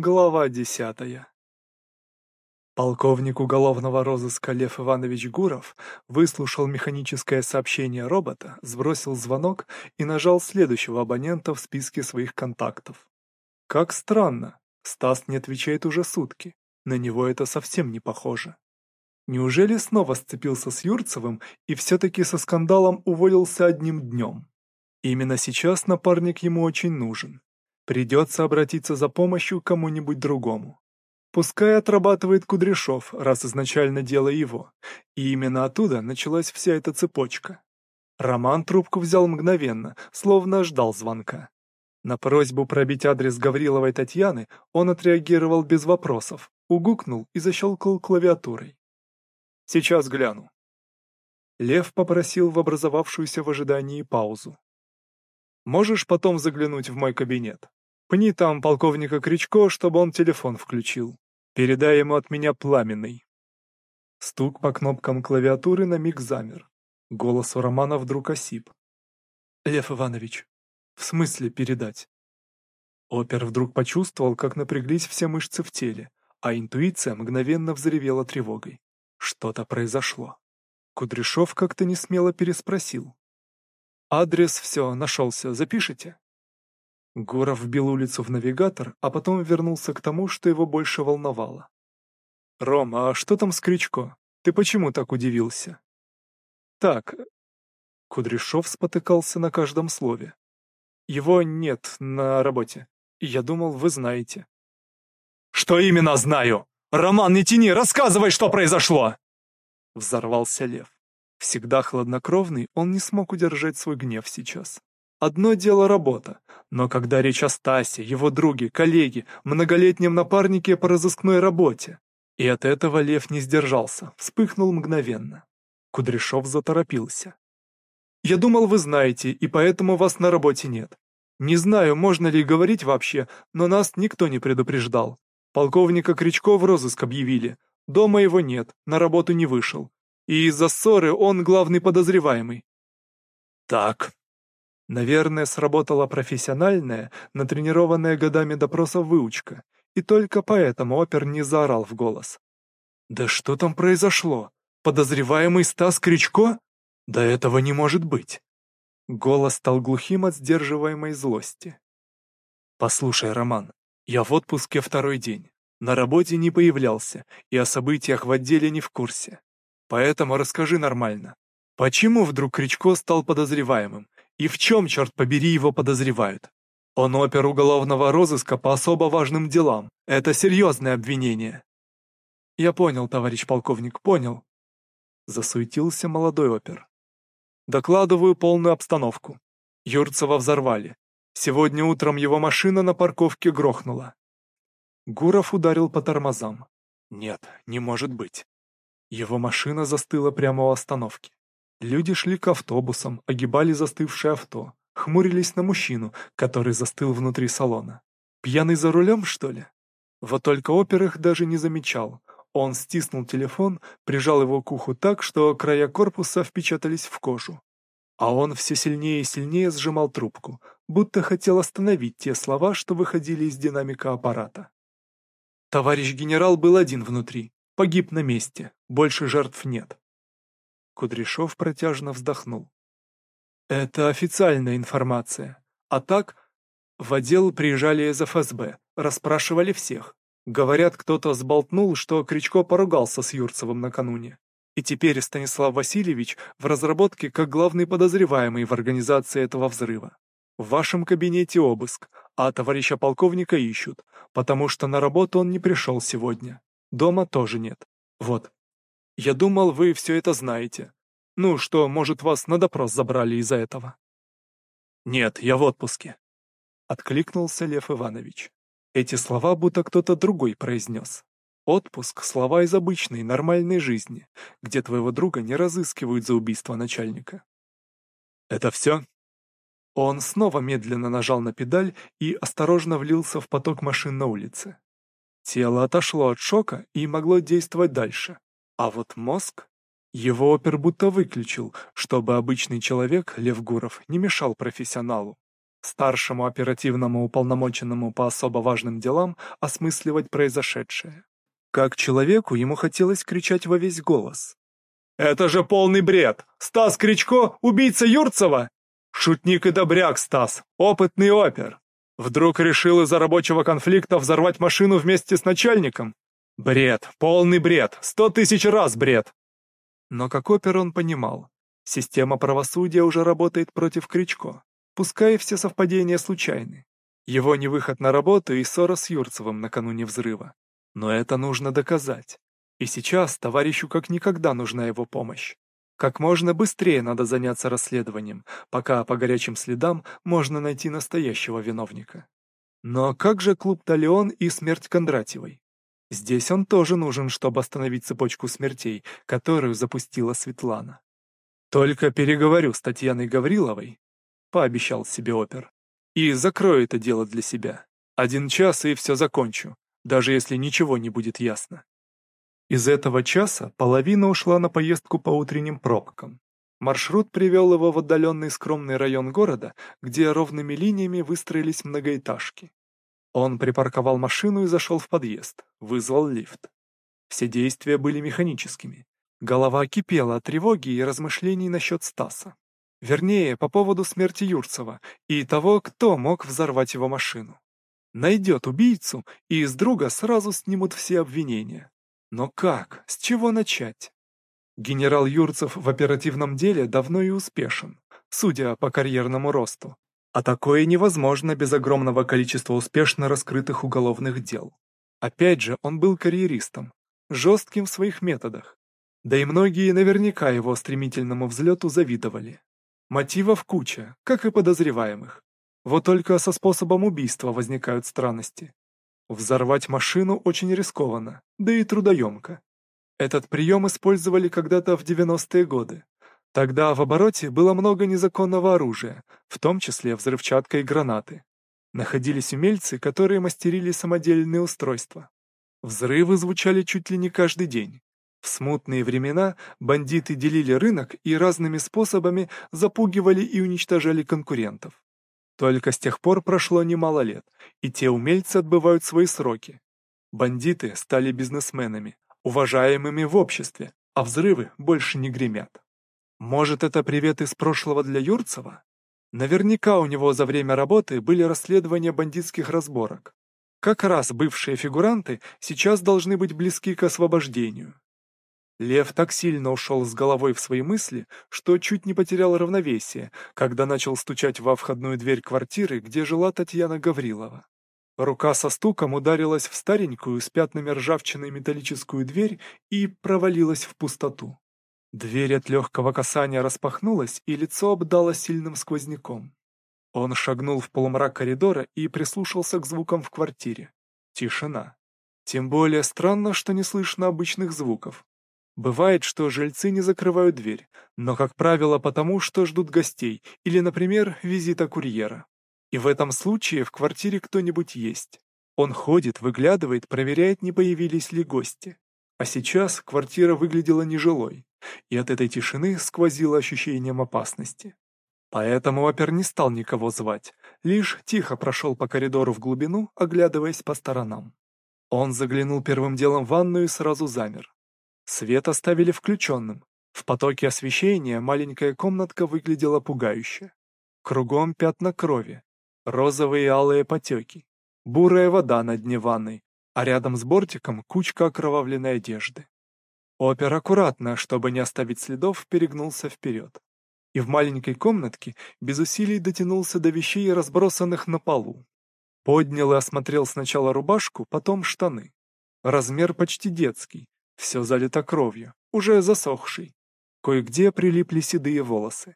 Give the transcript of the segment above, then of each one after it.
Глава десятая. Полковник уголовного розыска Лев Иванович Гуров выслушал механическое сообщение робота, сбросил звонок и нажал следующего абонента в списке своих контактов. Как странно, Стас не отвечает уже сутки, на него это совсем не похоже. Неужели снова сцепился с Юрцевым и все-таки со скандалом уволился одним днем? Именно сейчас напарник ему очень нужен. Придется обратиться за помощью к кому-нибудь другому. Пускай отрабатывает Кудряшов, раз изначально дело его. И именно оттуда началась вся эта цепочка. Роман трубку взял мгновенно, словно ждал звонка. На просьбу пробить адрес Гавриловой Татьяны он отреагировал без вопросов, угукнул и защелкал клавиатурой. «Сейчас гляну». Лев попросил в образовавшуюся в ожидании паузу. «Можешь потом заглянуть в мой кабинет?» Пни там полковника Кричко, чтобы он телефон включил. Передай ему от меня пламенный. Стук по кнопкам клавиатуры на миг замер. Голос у Романа вдруг осип. «Лев Иванович, в смысле передать?» Опер вдруг почувствовал, как напряглись все мышцы в теле, а интуиция мгновенно взревела тревогой. Что-то произошло. Кудряшов как-то несмело переспросил. «Адрес все, нашелся, запишите?» Гуров вбил улицу в навигатор, а потом вернулся к тому, что его больше волновало. «Ром, а что там с Кричко? Ты почему так удивился?» «Так...» Кудряшов спотыкался на каждом слове. «Его нет на работе. Я думал, вы знаете». «Что именно знаю? Роман, не тяни, рассказывай, что произошло!» Взорвался Лев. Всегда хладнокровный, он не смог удержать свой гнев сейчас. Одно дело работа, но когда речь о Стасе, его друге, коллеге, многолетнем напарнике по разыскной работе. И от этого Лев не сдержался, вспыхнул мгновенно. Кудряшов заторопился. «Я думал, вы знаете, и поэтому вас на работе нет. Не знаю, можно ли говорить вообще, но нас никто не предупреждал. Полковника Кричко в розыск объявили. Дома его нет, на работу не вышел. И из-за ссоры он главный подозреваемый». «Так, Наверное, сработала профессиональная, натренированная годами допросов выучка, и только поэтому опер не заорал в голос. «Да что там произошло? Подозреваемый Стас Кричко? Да этого не может быть!» Голос стал глухим от сдерживаемой злости. «Послушай, Роман, я в отпуске второй день, на работе не появлялся и о событиях в отделе не в курсе. Поэтому расскажи нормально. Почему вдруг Кричко стал подозреваемым и в чем, черт побери, его подозревают? Он опер уголовного розыска по особо важным делам. Это серьезное обвинение. Я понял, товарищ полковник, понял. Засуетился молодой опер. Докладываю полную обстановку. Юрцева взорвали. Сегодня утром его машина на парковке грохнула. Гуров ударил по тормозам. Нет, не может быть. Его машина застыла прямо у остановки. Люди шли к автобусам, огибали застывшее авто, хмурились на мужчину, который застыл внутри салона. Пьяный за рулем, что ли? Вот только опер их даже не замечал. Он стиснул телефон, прижал его к уху так, что края корпуса впечатались в кожу. А он все сильнее и сильнее сжимал трубку, будто хотел остановить те слова, что выходили из динамика аппарата. Товарищ генерал был один внутри, погиб на месте, больше жертв нет. Кудряшов протяжно вздохнул. «Это официальная информация. А так, в отдел приезжали из ФСБ, расспрашивали всех. Говорят, кто-то сболтнул, что Кричко поругался с Юрцевым накануне. И теперь Станислав Васильевич в разработке как главный подозреваемый в организации этого взрыва. В вашем кабинете обыск, а товарища полковника ищут, потому что на работу он не пришел сегодня. Дома тоже нет. Вот, я думал, вы все это знаете. Ну, что, может, вас на допрос забрали из-за этого?» «Нет, я в отпуске», — откликнулся Лев Иванович. Эти слова будто кто-то другой произнес. Отпуск — слова из обычной, нормальной жизни, где твоего друга не разыскивают за убийство начальника. «Это все?» Он снова медленно нажал на педаль и осторожно влился в поток машин на улице. Тело отошло от шока и могло действовать дальше. А вот мозг... Его опер будто выключил, чтобы обычный человек, Лев Гуров, не мешал профессионалу. старшему оперативному уполномоченному по особо важным делам осмысливать произошедшее. Как человеку ему хотелось кричать во весь голос. «Это же полный бред! Стас Кричко — убийца Юрцева! Шутник и добряк Стас, опытный опер! Вдруг решил из-за рабочего конфликта взорвать машину вместе с начальником? Бред, полный бред, сто тысяч раз бред!» Но как опер он понимал, система правосудия уже работает против Кричко, пускай все совпадения случайны. Его невыход на работу и ссора с Юрцевым накануне взрыва. Но это нужно доказать. И сейчас товарищу как никогда нужна его помощь. Как можно быстрее надо заняться расследованием, пока по горячим следам можно найти настоящего виновника. Но как же клуб «Талион» и смерть Кондратьевой? Здесь он тоже нужен, чтобы остановить цепочку смертей, которую запустила Светлана. «Только переговорю с Татьяной Гавриловой», — пообещал себе опер, «и закрою это дело для себя. Один час и все закончу, даже если ничего не будет ясно». Из этого часа половина ушла на поездку по утренним пробкам. Маршрут привел его в отдаленный скромный район города, где ровными линиями выстроились многоэтажки. Он припарковал машину и зашел в подъезд, вызвал лифт. Все действия были механическими. Голова кипела от тревоги и размышлений насчет Стаса. Вернее, по поводу смерти Юрцева и того, кто мог взорвать его машину. Найдет убийцу, и из друга сразу снимут все обвинения. Но как? С чего начать? Генерал Юрцев в оперативном деле давно и успешен, судя по карьерному росту. А такое невозможно без огромного количества успешно раскрытых уголовных дел. Опять же, он был карьеристом, жестким в своих методах. Да и многие наверняка его стремительному взлету завидовали. Мотивов куча, как и подозреваемых. Вот только со способом убийства возникают странности. Взорвать машину очень рискованно, да и трудоемко. Этот прием использовали когда-то в 90-е годы. Тогда в обороте было много незаконного оружия, в том числе взрывчатка и гранаты. Находились умельцы, которые мастерили самодельные устройства. Взрывы звучали чуть ли не каждый день. В смутные времена бандиты делили рынок и разными способами запугивали и уничтожали конкурентов. Только с тех пор прошло немало лет, и те умельцы отбывают свои сроки. Бандиты стали бизнесменами, уважаемыми в обществе, а взрывы больше не гремят. Может, это привет из прошлого для Юрцева? Наверняка у него за время работы были расследования бандитских разборок. Как раз бывшие фигуранты сейчас должны быть близки к освобождению. Лев так сильно ушел с головой в свои мысли, что чуть не потерял равновесие, когда начал стучать во входную дверь квартиры, где жила Татьяна Гаврилова. Рука со стуком ударилась в старенькую с пятнами ржавчины металлическую дверь и провалилась в пустоту. Дверь от легкого касания распахнулась, и лицо обдало сильным сквозняком. Он шагнул в полумрак коридора и прислушался к звукам в квартире. Тишина. Тем более странно, что не слышно обычных звуков. Бывает, что жильцы не закрывают дверь, но, как правило, потому, что ждут гостей или, например, визита курьера. И в этом случае в квартире кто-нибудь есть. Он ходит, выглядывает, проверяет, не появились ли гости. А сейчас квартира выглядела нежилой, и от этой тишины сквозило ощущением опасности. Поэтому опер не стал никого звать, лишь тихо прошел по коридору в глубину, оглядываясь по сторонам. Он заглянул первым делом в ванную и сразу замер. Свет оставили включенным. В потоке освещения маленькая комнатка выглядела пугающе. Кругом пятна крови, розовые и алые потеки, бурая вода на дне ванной, а рядом с бортиком кучка окровавленной одежды. Опер аккуратно, чтобы не оставить следов, перегнулся вперед. И в маленькой комнатке без усилий дотянулся до вещей, разбросанных на полу. Поднял и осмотрел сначала рубашку, потом штаны. Размер почти детский, все залито кровью, уже засохшей. Кое-где прилипли седые волосы.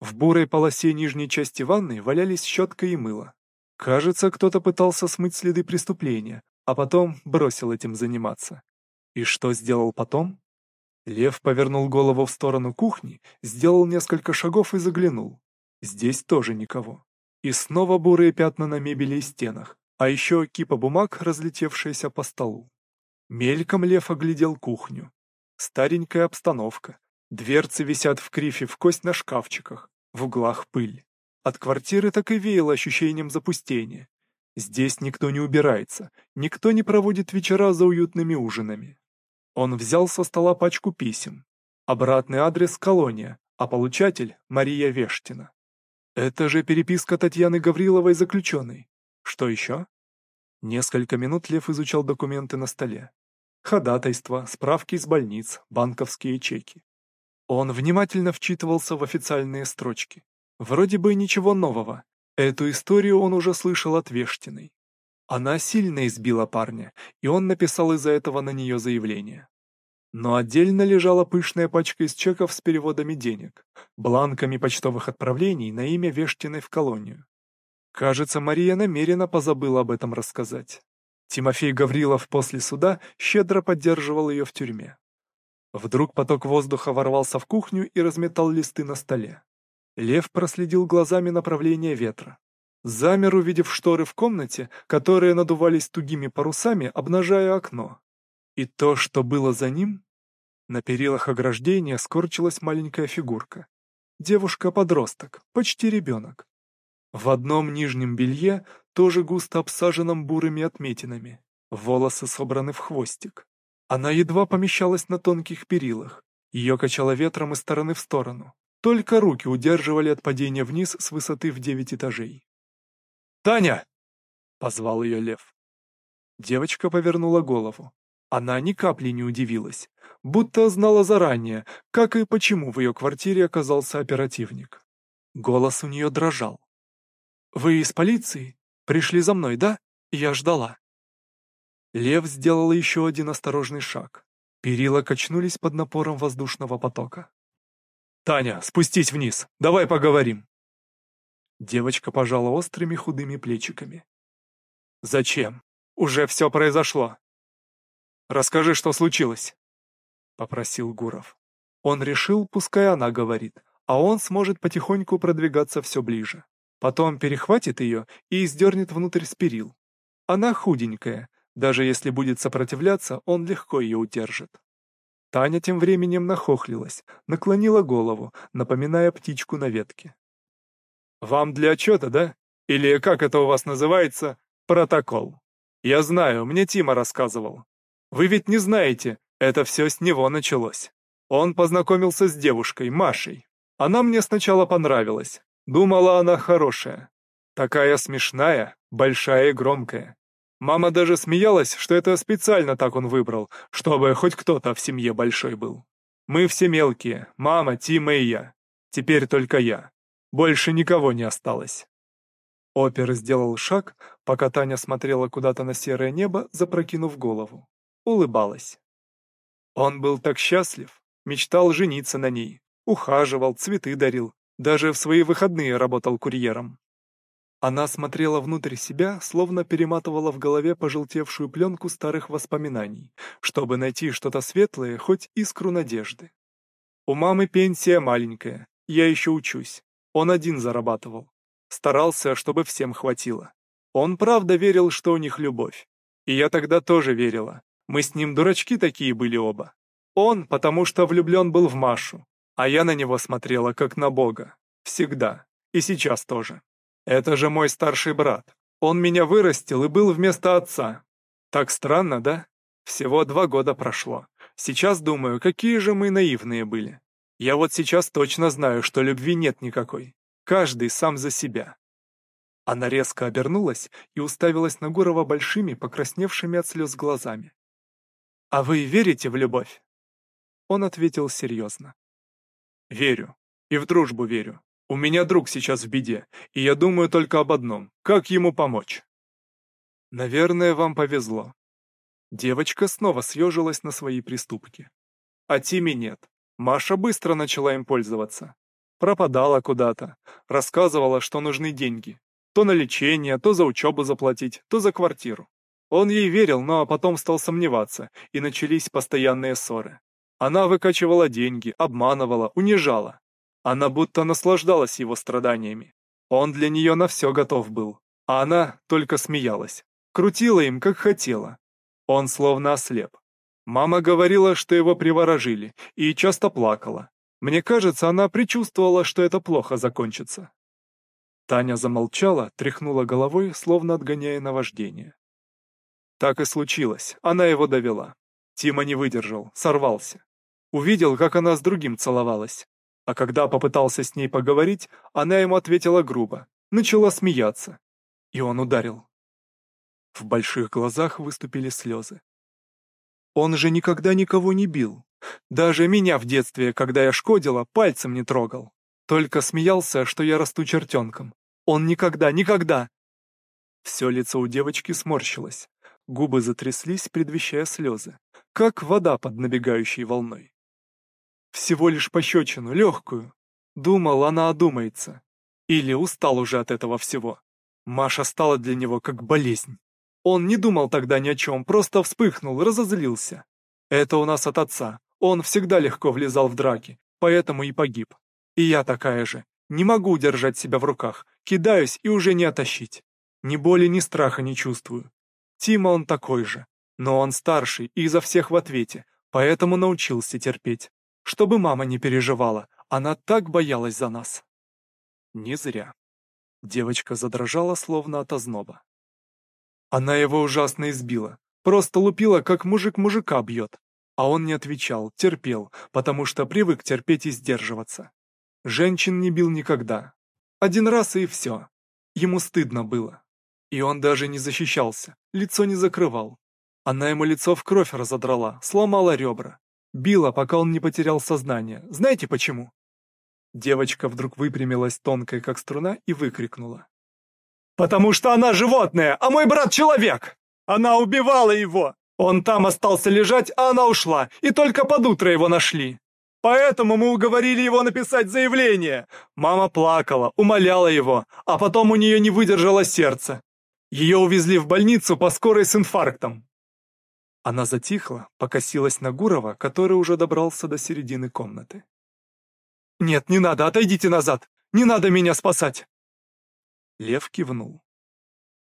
В бурой полосе нижней части ванны валялись щетка и мыло. Кажется, кто-то пытался смыть следы преступления, а потом бросил этим заниматься. И что сделал потом? Лев повернул голову в сторону кухни, сделал несколько шагов и заглянул. Здесь тоже никого. И снова бурые пятна на мебели и стенах, а еще кипа бумаг, разлетевшаяся по столу. Мельком лев оглядел кухню. Старенькая обстановка. Дверцы висят в крифе в кость на шкафчиках. В углах пыль. От квартиры так и веяло ощущением запустения. Здесь никто не убирается, никто не проводит вечера за уютными ужинами. Он взял со стола пачку писем. Обратный адрес — колония, а получатель — Мария Вештина. Это же переписка Татьяны Гавриловой заключенной. Что еще? Несколько минут Лев изучал документы на столе. Ходатайства, справки из больниц, банковские чеки. Он внимательно вчитывался в официальные строчки. Вроде бы ничего нового. Эту историю он уже слышал от Вештиной. Она сильно избила парня, и он написал из-за этого на нее заявление. Но отдельно лежала пышная пачка из чеков с переводами денег, бланками почтовых отправлений на имя Вештиной в колонию. Кажется, Мария намеренно позабыла об этом рассказать. Тимофей Гаврилов после суда щедро поддерживал ее в тюрьме. Вдруг поток воздуха ворвался в кухню и разметал листы на столе. Лев проследил глазами направление ветра. Замер, увидев шторы в комнате, которые надувались тугими парусами, обнажая окно. И то, что было за ним... На перилах ограждения скорчилась маленькая фигурка. Девушка-подросток, почти ребенок. В одном нижнем белье, тоже густо обсаженном бурыми отметинами. Волосы собраны в хвостик. Она едва помещалась на тонких перилах. Ее качало ветром из стороны в сторону. Только руки удерживали от падения вниз с высоты в девять этажей. «Таня!» — позвал ее лев. Девочка повернула голову. Она ни капли не удивилась, будто знала заранее, как и почему в ее квартире оказался оперативник. Голос у нее дрожал. «Вы из полиции? Пришли за мной, да? Я ждала». Лев сделал еще один осторожный шаг. Перила качнулись под напором воздушного потока. «Таня, спустись вниз, давай поговорим!» Девочка пожала острыми худыми плечиками. «Зачем? Уже все произошло!» «Расскажи, что случилось!» — попросил Гуров. Он решил, пускай она говорит, а он сможет потихоньку продвигаться все ближе. Потом перехватит ее и издернет внутрь с перил. Она худенькая, даже если будет сопротивляться, он легко ее удержит. Таня тем временем нахохлилась, наклонила голову, напоминая птичку на ветке. «Вам для отчета, да? Или как это у вас называется? Протокол. Я знаю, мне Тима рассказывал. Вы ведь не знаете, это все с него началось. Он познакомился с девушкой, Машей. Она мне сначала понравилась. Думала, она хорошая. Такая смешная, большая и громкая. Мама даже смеялась, что это специально так он выбрал, чтобы хоть кто-то в семье большой был. Мы все мелкие, мама, Тима и я. Теперь только я. Больше никого не осталось. Опер сделал шаг, пока Таня смотрела куда-то на серое небо, запрокинув голову. Улыбалась. Он был так счастлив, мечтал жениться на ней, ухаживал, цветы дарил, даже в свои выходные работал курьером. Она смотрела внутрь себя, словно перематывала в голове пожелтевшую пленку старых воспоминаний, чтобы найти что-то светлое, хоть искру надежды. У мамы пенсия маленькая, я еще учусь. Он один зарабатывал. Старался, чтобы всем хватило. Он правда верил, что у них любовь. И я тогда тоже верила. Мы с ним дурачки такие были оба. Он, потому что влюблен был в Машу, а я на него смотрела, как на Бога. Всегда. И сейчас тоже. Это же мой старший брат. Он меня вырастил и был вместо отца. Так странно, да? Всего два года прошло. Сейчас думаю, какие же мы наивные были. Я вот сейчас точно знаю, что любви нет никакой. Каждый сам за себя. Она резко обернулась и уставилась на Гурова большими, покрасневшими от слез глазами. «А вы верите в любовь?» Он ответил серьезно. «Верю. И в дружбу верю. У меня друг сейчас в беде, и я думаю только об одном — как ему помочь. Наверное, вам повезло. Девочка снова съежилась на свои приступки. А Тиме нет. Маша быстро начала им пользоваться. Пропадала куда-то, рассказывала, что нужны деньги. То на лечение, то за учебу заплатить, то за квартиру. Он ей верил, но потом стал сомневаться, и начались постоянные ссоры. Она выкачивала деньги, обманывала, унижала. Она будто наслаждалась его страданиями. Он для нее на все готов был, а она только смеялась. Крутила им, как хотела. Он словно ослеп. Мама говорила, что его приворожили, и часто плакала. Мне кажется, она предчувствовала, что это плохо закончится. Таня замолчала, тряхнула головой, словно отгоняя наваждение. Так и случилось, она его довела. Тима не выдержал, сорвался. Увидел, как она с другим целовалась. А когда попытался с ней поговорить, она ему ответила грубо, начала смеяться. И он ударил. В больших глазах выступили слезы. Он же никогда никого не бил. Даже меня в детстве, когда я шкодила, пальцем не трогал. Только смеялся, что я расту чертенком. Он никогда, никогда! Все лицо у девочки сморщилось. Губы затряслись, предвещая слезы, как вода под набегающей волной. Всего лишь пощечину, легкую. Думал, она одумается. Или устал уже от этого всего. Маша стала для него как болезнь. Он не думал тогда ни о чем, просто вспыхнул, разозлился. Это у нас от отца. Он всегда легко влезал в драки, поэтому и погиб. И я такая же. Не могу удержать себя в руках, кидаюсь и уже не оттащить. Ни боли, ни страха не чувствую. Тима он такой же, но он старший и изо всех в ответе, поэтому научился терпеть. Чтобы мама не переживала, она так боялась за нас. Не зря. Девочка задрожала, словно от озноба. Она его ужасно избила, просто лупила, как мужик мужика бьет. А он не отвечал, терпел, потому что привык терпеть и сдерживаться. Женщин не бил никогда. Один раз и все. Ему стыдно было. И он даже не защищался, лицо не закрывал. Она ему лицо в кровь разодрала, сломала ребра. Била, пока он не потерял сознание. Знаете почему? Девочка вдруг выпрямилась тонкая, как струна, и выкрикнула. Потому что она животное, а мой брат человек. Она убивала его. Он там остался лежать, а она ушла, и только под утро его нашли. Поэтому мы уговорили его написать заявление. Мама плакала, умоляла его, а потом у нее не выдержало сердце. Ее увезли в больницу по скорой с инфарктом. Она затихла, покосилась на Гурова, который уже добрался до середины комнаты. «Нет, не надо, отойдите назад! Не надо меня спасать! Лев кивнул.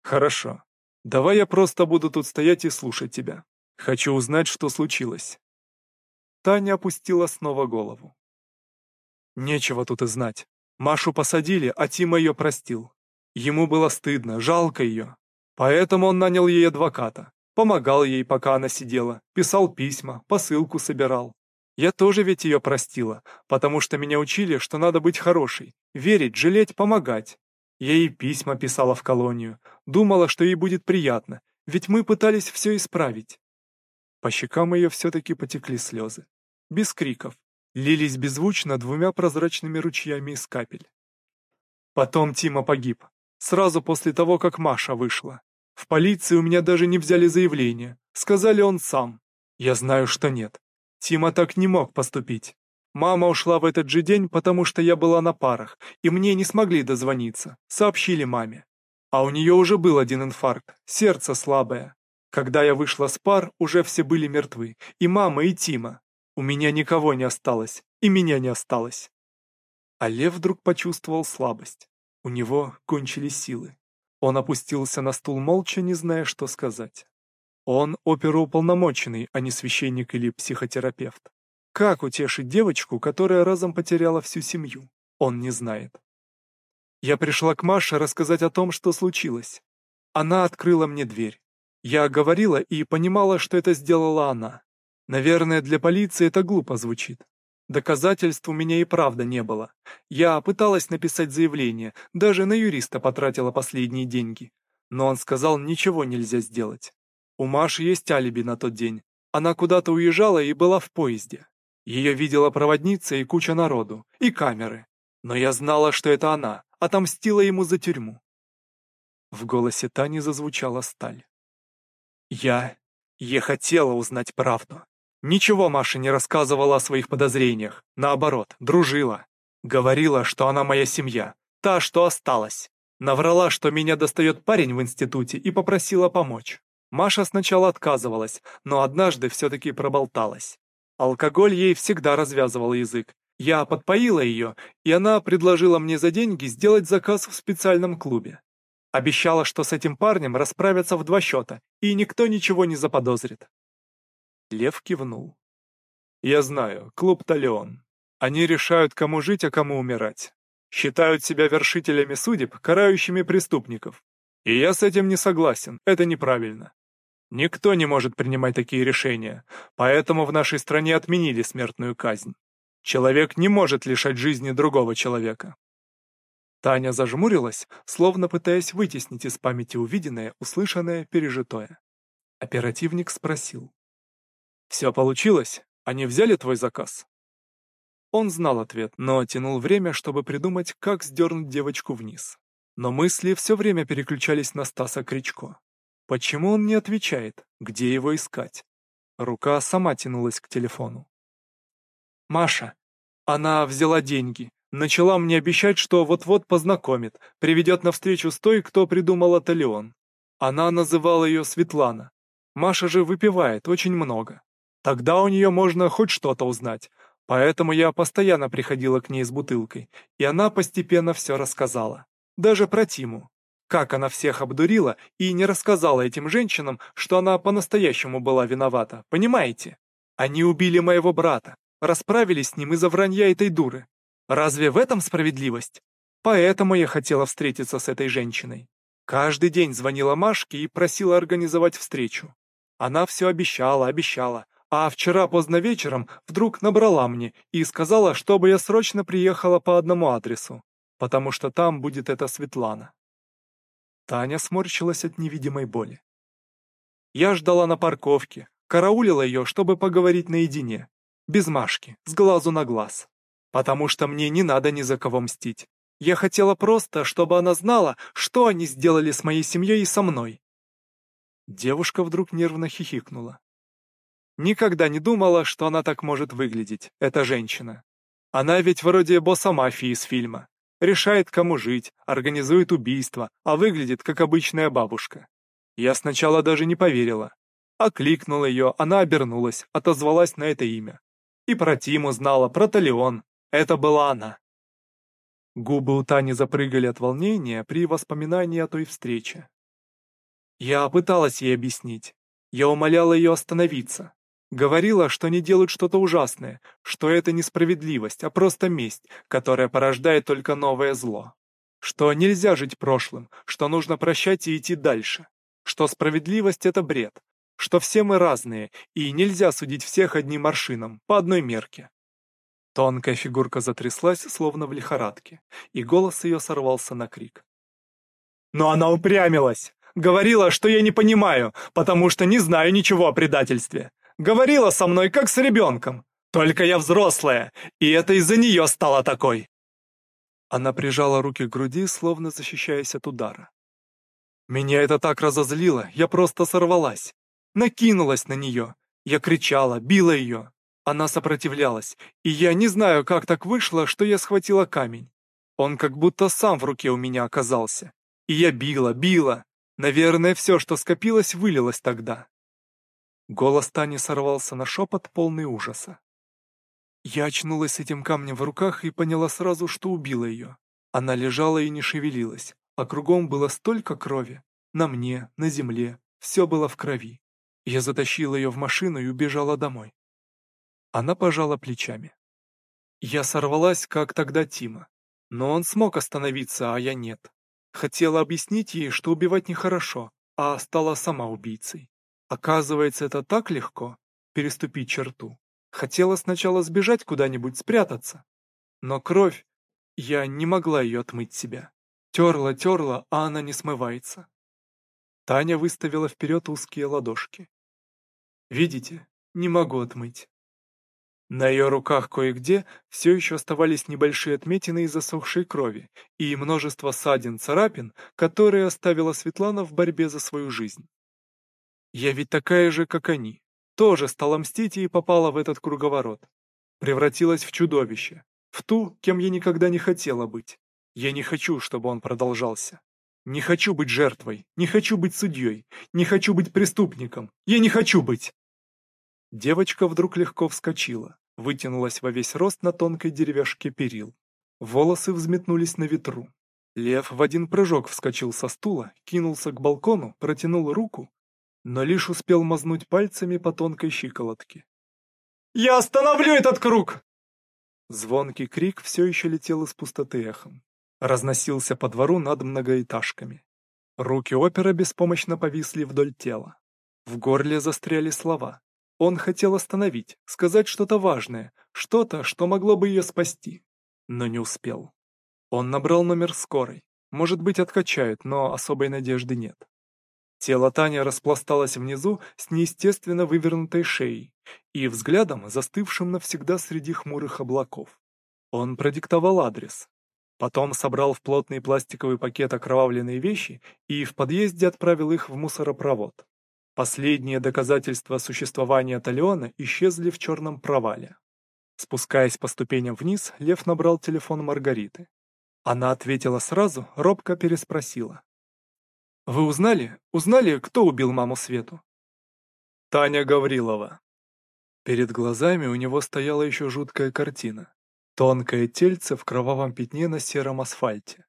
«Хорошо. Давай я просто буду тут стоять и слушать тебя. Хочу узнать, что случилось». Таня опустила снова голову. «Нечего тут и знать. Машу посадили, а Тима ее простил. Ему было стыдно, жалко ее. Поэтому он нанял ей адвоката. Помогал ей, пока она сидела, писал письма, посылку собирал. Я тоже ведь ее простила, потому что меня учили, что надо быть хорошей, верить, жалеть, помогать. Я ей письма писала в колонию, думала, что ей будет приятно, ведь мы пытались все исправить. По щекам ее все-таки потекли слезы. Без криков, лились беззвучно двумя прозрачными ручьями из капель. Потом Тима погиб, сразу после того, как Маша вышла. В полиции у меня даже не взяли заявление, сказали он сам. Я знаю, что нет. Тима так не мог поступить. Мама ушла в этот же день, потому что я была на парах, и мне не смогли дозвониться, сообщили маме. А у нее уже был один инфаркт, сердце слабое. Когда я вышла с пар, уже все были мертвы, и мама, и Тима. У меня никого не осталось, и меня не осталось. А Лев вдруг почувствовал слабость. У него кончились силы. Он опустился на стул молча, не зная, что сказать. Он оперуполномоченный, а не священник или психотерапевт. Как утешить девочку, которая разом потеряла всю семью? Он не знает. Я пришла к Маше рассказать о том, что случилось. Она открыла мне дверь. Я говорила и понимала, что это сделала она. Наверное, для полиции это глупо звучит. Доказательств у меня и правда не было. Я пыталась написать заявление, даже на юриста потратила последние деньги. Но он сказал, ничего нельзя сделать. У Маши есть алиби на тот день. Она куда-то уезжала и была в поезде. Ее видела проводница и куча народу, и камеры. Но я знала, что это она, отомстила ему за тюрьму. В голосе Тани зазвучала сталь. Я... я хотела узнать правду. Ничего Маша не рассказывала о своих подозрениях, наоборот, дружила. Говорила, что она моя семья, та, что осталась. Наврала, что меня достает парень в институте и попросила помочь. Маша сначала отказывалась, но однажды все-таки проболталась. Алкоголь ей всегда развязывал язык. Я подпоила ее, и она предложила мне за деньги сделать заказ в специальном клубе. Обещала, что с этим парнем расправятся в два счета, и никто ничего не заподозрит. Лев кивнул. «Я знаю, клуб Талион. Они решают, кому жить, а кому умирать. Считают себя вершителями судеб, карающими преступников. И я с этим не согласен, это неправильно. Никто не может принимать такие решения, поэтому в нашей стране отменили смертную казнь. Человек не может лишать жизни другого человека. Таня зажмурилась, словно пытаясь вытеснить из памяти увиденное, услышанное, пережитое. Оперативник спросил. «Все получилось? Они взяли твой заказ?» Он знал ответ, но тянул время, чтобы придумать, как сдернуть девочку вниз. Но мысли все время переключались на Стаса Кричко. Почему он не отвечает? Где его искать? Рука сама тянулась к телефону. Маша. Она взяла деньги, начала мне обещать, что вот-вот познакомит, приведет на встречу с той, кто придумал Аталион. Она называла ее Светлана. Маша же выпивает очень много. Тогда у нее можно хоть что-то узнать. Поэтому я постоянно приходила к ней с бутылкой, и она постепенно все рассказала. Даже про Тиму. Как она всех обдурила и не рассказала этим женщинам, что она по-настоящему была виновата, понимаете? Они убили моего брата, расправились с ним из-за вранья этой дуры. Разве в этом справедливость? Поэтому я хотела встретиться с этой женщиной. Каждый день звонила Машке и просила организовать встречу. Она все обещала, обещала, а вчера поздно вечером вдруг набрала мне и сказала, чтобы я срочно приехала по одному адресу, потому что там будет эта Светлана. Таня сморщилась от невидимой боли. Я ждала на парковке, караулила ее, чтобы поговорить наедине, без Машки, с глазу на глаз. Потому что мне не надо ни за кого мстить. Я хотела просто, чтобы она знала, что они сделали с моей семьей и со мной. Девушка вдруг нервно хихикнула. Никогда не думала, что она так может выглядеть, эта женщина. Она ведь вроде босса мафии из фильма. Решает, кому жить, организует убийство, а выглядит как обычная бабушка. Я сначала даже не поверила. Окликнула ее, она обернулась, отозвалась на это имя. И про Тиму знала, про Талион. Это была она. Губы у Тани запрыгали от волнения при воспоминании о той встрече. Я пыталась ей объяснить. Я умоляла ее остановиться. Говорила, что они делают что-то ужасное, что это несправедливость, а просто месть, которая порождает только новое зло. Что нельзя жить прошлым, что нужно прощать и идти дальше. Что справедливость — это бред. Что все мы разные, и нельзя судить всех одним аршином, по одной мерке. Тонкая фигурка затряслась, словно в лихорадке, и голос ее сорвался на крик. «Но она упрямилась! Говорила, что я не понимаю, потому что не знаю ничего о предательстве. Говорила со мной, как с ребенком. Только я взрослая, и это из-за нее стала такой. Она прижала руки к груди, словно защищаясь от удара. Меня это так разозлило, я просто сорвалась. Накинулась на нее. Я кричала, била ее. Она сопротивлялась, и я не знаю, как так вышло, что я схватила камень. Он как будто сам в руке у меня оказался. И я била, била. Наверное, все, что скопилось, вылилось тогда. Голос Тани сорвался на шепот, полный ужаса. Я очнулась с этим камнем в руках и поняла сразу, что убила ее. Она лежала и не шевелилась, а кругом было столько крови. На мне, на земле, все было в крови. Я затащила ее в машину и убежала домой. Она пожала плечами. Я сорвалась, как тогда Тима. Но он смог остановиться, а я нет. Хотела объяснить ей, что убивать нехорошо, а стала сама убийцей. Оказывается, это так легко — переступить черту. Хотела сначала сбежать куда-нибудь, спрятаться. Но кровь... Я не могла ее отмыть себя. Терла, терла, а она не смывается. Таня выставила вперед узкие ладошки. Видите, не могу отмыть. На ее руках кое-где все еще оставались небольшие отметины из засохшей крови и множество ссадин, царапин, которые оставила Светлана в борьбе за свою жизнь. Я ведь такая же, как они. Тоже стала мстить и попала в этот круговорот. Превратилась в чудовище. В ту, кем я никогда не хотела быть. Я не хочу, чтобы он продолжался. Не хочу быть жертвой, не хочу быть судьей, не хочу быть преступником. Я не хочу быть. Девочка вдруг легко вскочила, вытянулась во весь рост на тонкой деревяшке перил. Волосы взметнулись на ветру. Лев в один прыжок вскочил со стула, кинулся к балкону, протянул руку но лишь успел мазнуть пальцами по тонкой щиколотке. «Я остановлю этот круг!» Звонкий крик все еще летел из пустоты эхом. Разносился по двору над многоэтажками. Руки опера беспомощно повисли вдоль тела. В горле застряли слова. Он хотел остановить, сказать что-то важное, что-то, что могло бы ее спасти. Но не успел. Он набрал номер скорой. Может быть, откачают, но особой надежды нет. Тело Тани распласталось внизу с неестественно вывернутой шеей и взглядом, застывшим навсегда среди хмурых облаков. Он продиктовал адрес. Потом собрал в плотный пластиковый пакет окровавленные вещи и в подъезде отправил их в мусоропровод. Последние доказательства существования Талиона исчезли в черном провале. Спускаясь по ступеням вниз, Лев набрал телефон Маргариты. Она ответила сразу, робко переспросила. «Вы узнали? Узнали, кто убил маму Свету?» «Таня Гаврилова». Перед глазами у него стояла еще жуткая картина. Тонкое тельце в кровавом пятне на сером асфальте.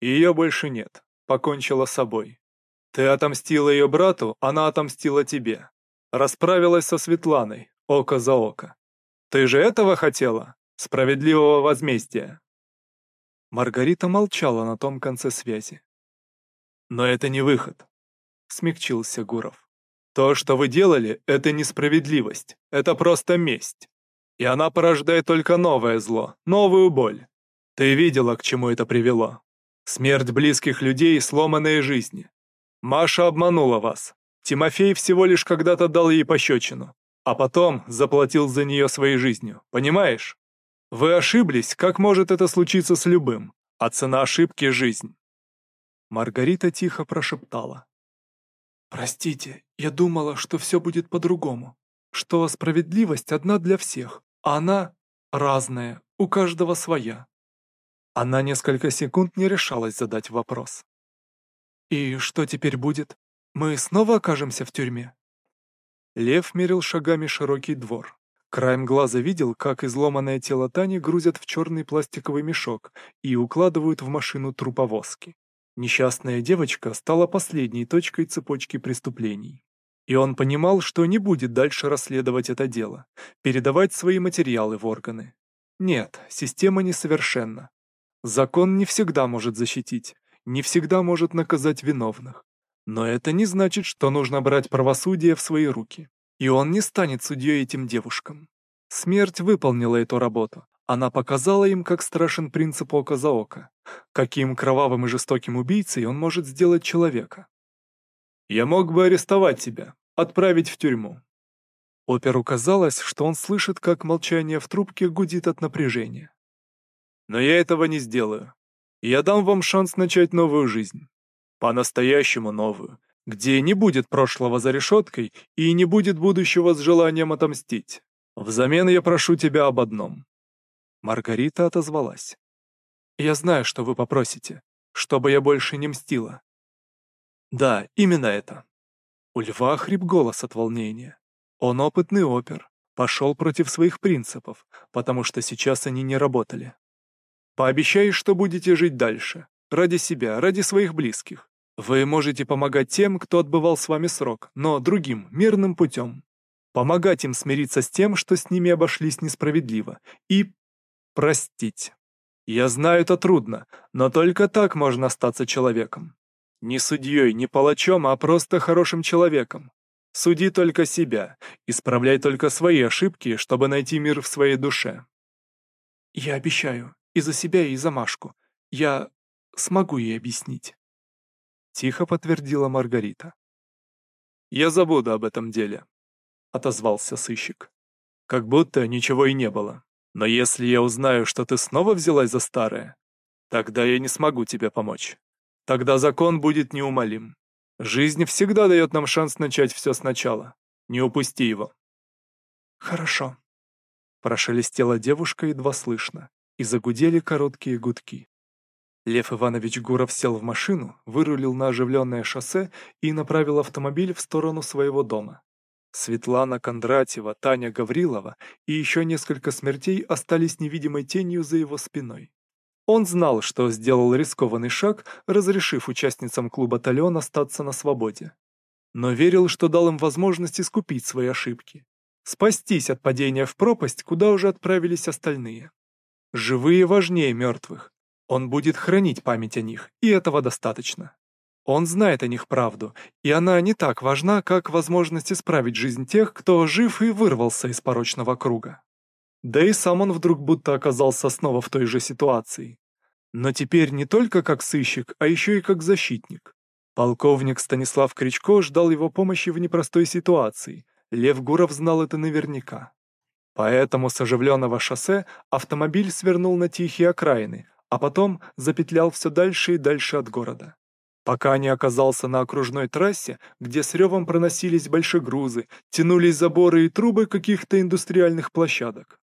Ее больше нет. Покончила с собой. Ты отомстила ее брату, она отомстила тебе. Расправилась со Светланой, око за око. Ты же этого хотела? Справедливого возмездия. Маргарита молчала на том конце связи. Но это не выход, смягчился Гуров. То, что вы делали, это несправедливость, это просто месть. И она порождает только новое зло, новую боль. Ты видела, к чему это привело. Смерть близких людей и сломанные жизни. Маша обманула вас. Тимофей всего лишь когда-то дал ей пощечину, а потом заплатил за нее своей жизнью, понимаешь? Вы ошиблись, как может это случиться с любым, а цена ошибки — жизнь. Маргарита тихо прошептала. «Простите, я думала, что все будет по-другому, что справедливость одна для всех, а она разная, у каждого своя». Она несколько секунд не решалась задать вопрос. «И что теперь будет? Мы снова окажемся в тюрьме?» Лев мерил шагами широкий двор. Краем глаза видел, как изломанное тело Тани грузят в черный пластиковый мешок и укладывают в машину труповозки. Несчастная девочка стала последней точкой цепочки преступлений. И он понимал, что не будет дальше расследовать это дело, передавать свои материалы в органы. Нет, система несовершенна. Закон не всегда может защитить, не всегда может наказать виновных. Но это не значит, что нужно брать правосудие в свои руки. И он не станет судьей этим девушкам. Смерть выполнила эту работу. Она показала им, как страшен принцип око за око, каким кровавым и жестоким убийцей он может сделать человека. «Я мог бы арестовать тебя, отправить в тюрьму». Оперу казалось, что он слышит, как молчание в трубке гудит от напряжения. «Но я этого не сделаю. Я дам вам шанс начать новую жизнь. По-настоящему новую, где не будет прошлого за решеткой и не будет будущего с желанием отомстить. Взамен я прошу тебя об одном». Маргарита отозвалась. «Я знаю, что вы попросите, чтобы я больше не мстила». «Да, именно это». У льва хрип голос от волнения. Он опытный опер, пошел против своих принципов, потому что сейчас они не работали. «Пообещай, что будете жить дальше, ради себя, ради своих близких. Вы можете помогать тем, кто отбывал с вами срок, но другим, мирным путем. Помогать им смириться с тем, что с ними обошлись несправедливо, и простить. Я знаю, это трудно, но только так можно остаться человеком. Не судьей, не палачом, а просто хорошим человеком. Суди только себя, исправляй только свои ошибки, чтобы найти мир в своей душе. Я обещаю, и за себя, и за Машку. Я смогу ей объяснить. Тихо подтвердила Маргарита. «Я забуду об этом деле», — отозвался сыщик. «Как будто ничего и не было. Но если я узнаю, что ты снова взялась за старое, тогда я не смогу тебе помочь. Тогда закон будет неумолим. Жизнь всегда дает нам шанс начать все сначала. Не упусти его». «Хорошо», — прошелестела девушка едва слышно, и загудели короткие гудки. Лев Иванович Гуров сел в машину, вырулил на оживленное шоссе и направил автомобиль в сторону своего дома. Светлана Кондратьева, Таня Гаврилова и еще несколько смертей остались невидимой тенью за его спиной. Он знал, что сделал рискованный шаг, разрешив участницам клуба «Талион» остаться на свободе. Но верил, что дал им возможность искупить свои ошибки. спастись от падения в пропасть, куда уже отправились остальные. Живые важнее мертвых. Он будет хранить память о них, и этого достаточно. Он знает о них правду, и она не так важна, как возможность исправить жизнь тех, кто жив и вырвался из порочного круга. Да и сам он вдруг будто оказался снова в той же ситуации. Но теперь не только как сыщик, а еще и как защитник. Полковник Станислав Кричко ждал его помощи в непростой ситуации. Лев Гуров знал это наверняка. Поэтому с оживленного шоссе автомобиль свернул на тихие окраины, а потом запетлял все дальше и дальше от города. Пока не оказался на окружной трассе, где с ревом проносились большегрузы, тянулись заборы и трубы каких-то индустриальных площадок.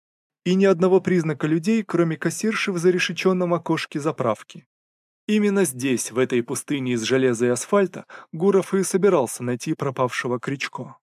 И ни одного признака людей, кроме кассирши в зарешеченном окошке заправки. Именно здесь, в этой пустыне из железа и асфальта, Гуров и собирался найти пропавшего Кричко.